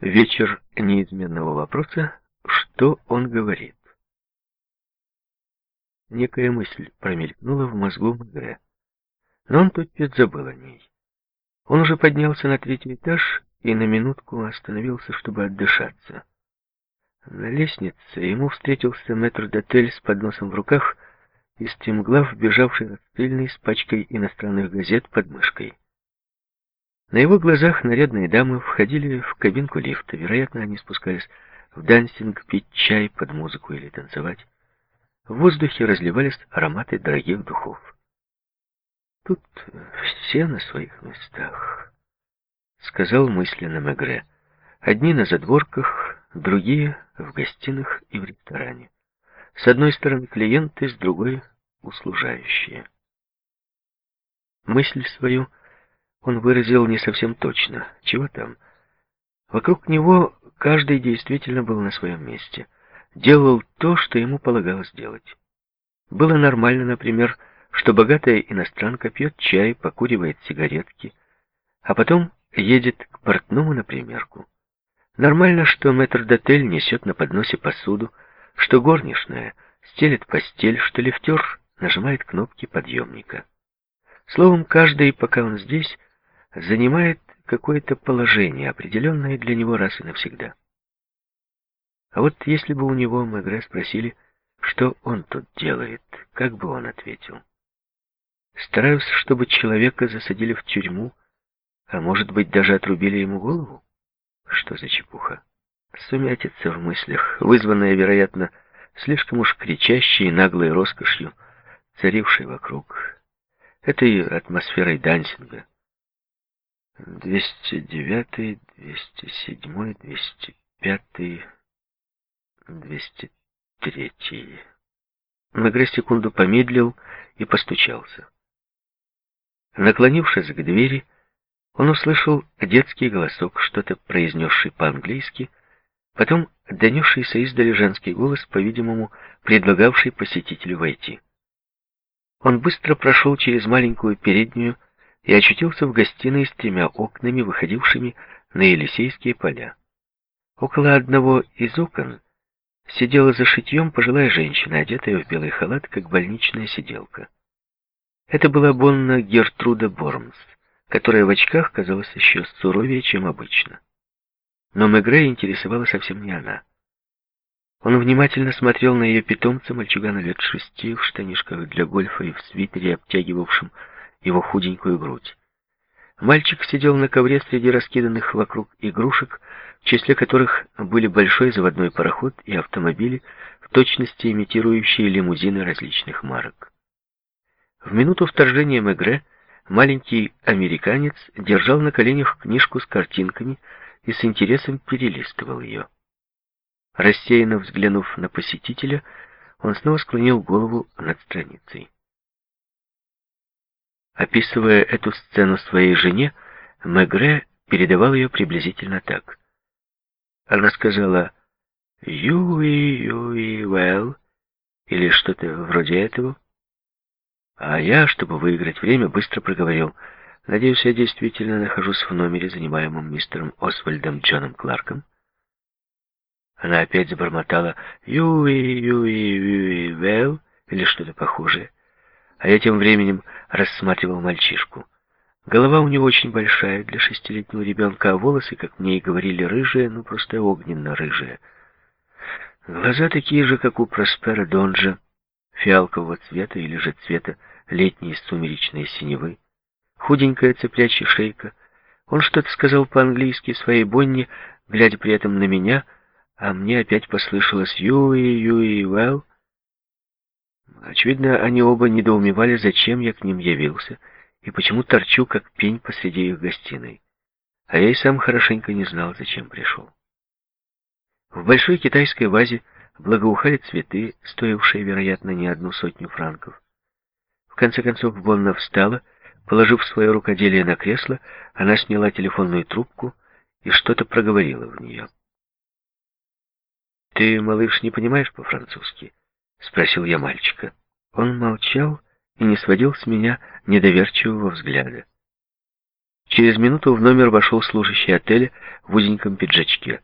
Вечер неизменного вопроса, что он говорит. Некая мысль промелькнула в мозгу Мегре, но он тотчас забыл о ней. Он уже поднялся на третий этаж и на минутку остановился, чтобы отдышаться. На лестнице ему встретился мэтр-дотель с подносом в руках и стремглав бежавший расстрельный с пачкой иностранных газет под мышкой. На его глазах нарядные дамы входили в кабинку лифта. Вероятно, они спускались в дансинг, пить чай под музыку или танцевать. В воздухе разливались ароматы дорогих духов. Тут все на своих местах, сказал мысленно Мегре. Одни на задворках, другие в гостиных и в ресторане. С одной стороны клиенты, с другой услужающие. Мысль свою он выразил не совсем точно. Чего там? Вокруг него каждый действительно был на своем месте. Делал то, что ему полагалось делать. Было нормально, например, что богатая иностранка пьет чай, покуривает сигаретки, а потом едет к портному на примерку. Нормально, что мэтр-дотель несет на подносе посуду, что горничная стелет постель, что лифтер нажимает кнопки подъемника. Словом, каждый, пока он здесь, занимает какое-то положение, определенное для него раз и навсегда. А вот если бы у него Мегре спросили, что он тут делает, как бы он ответил? Стараюсь, чтобы человека засадили в тюрьму, а может быть даже отрубили ему голову? Что за чепуха? Сумятица в мыслях, вызванная, вероятно, слишком уж кричащей и наглой роскошью, царившей вокруг, этой атмосферой дансинга. 209, 207, 205, 203. Мегре секунду помедлил и постучался. Наклонившись к двери, он услышал детский голосок, что-то произнесший по-английски, потом донесшийся издали женский голос, по-видимому, предлагавший посетителю войти. Он быстро прошел через маленькую переднюю и очутился в гостиной с тремя окнами, выходившими на Елисейские поля. Около одного из окон сидела за шитьем пожилая женщина, одетая в белый халат, как больничная сиделка. Это была Бонна Гертруда Бормс, которая в очках казалась еще суровее, чем обычно. Но Мегре интересовала совсем не она. Он внимательно смотрел на ее питомца, мальчугана лет шести, в штанишках для гольфа и в свитере, обтягивавшем его худенькую грудь. Мальчик сидел на ковре среди раскиданных вокруг игрушек, в числе которых были большой заводной пароход и автомобили, в точности имитирующие лимузины различных марок. В минуту вторжения Мегре маленький американец держал на коленях книжку с картинками и с интересом перелистывал ее. Рассеянно взглянув на посетителя, он снова склонил голову над страницей. Описывая эту сцену своей жене, Мегре передавал ее приблизительно так. Она сказала «Юи, юи, well» или что-то вроде этого. А я, чтобы выиграть время, быстро проговорил «Надеюсь, я действительно нахожусь в номере, занимаемом мистером Освальдом Джоном Кларком». Она опять забормотала «Юи, юи, юи, well» или что-то похожее. А я тем временем рассматривал мальчишку. Голова у него очень большая для шестилетнего ребенка, а волосы, как мне и говорили, рыжие, ну просто огненно-рыжие. Глаза такие же, как у Проспера Донжа, фиалкового цвета или же цвета летней сумеречной синевы. Худенькая цыплячья шейка. Он что-то сказал по-английски своей Бонне, глядя при этом на меня, а мне опять послышалось «Юи, Юи, well». Очевидно, они оба недоумевали, зачем я к ним явился, и почему торчу, как пень посреди их гостиной. А я и сам хорошенько не знал, зачем пришел. В большой китайской вазе благоухали цветы, стоившие, вероятно, не одну сотню франков. В конце концов, Бонна встала, положив свое рукоделие на кресло, она сняла телефонную трубку и что-то проговорила в нее. «Ты, малыш, не понимаешь по-французски?» — спросил я мальчика. Он молчал и не сводил с меня недоверчивого взгляда. Через минуту в номер вошел служащий отеля в узеньком пиджачке.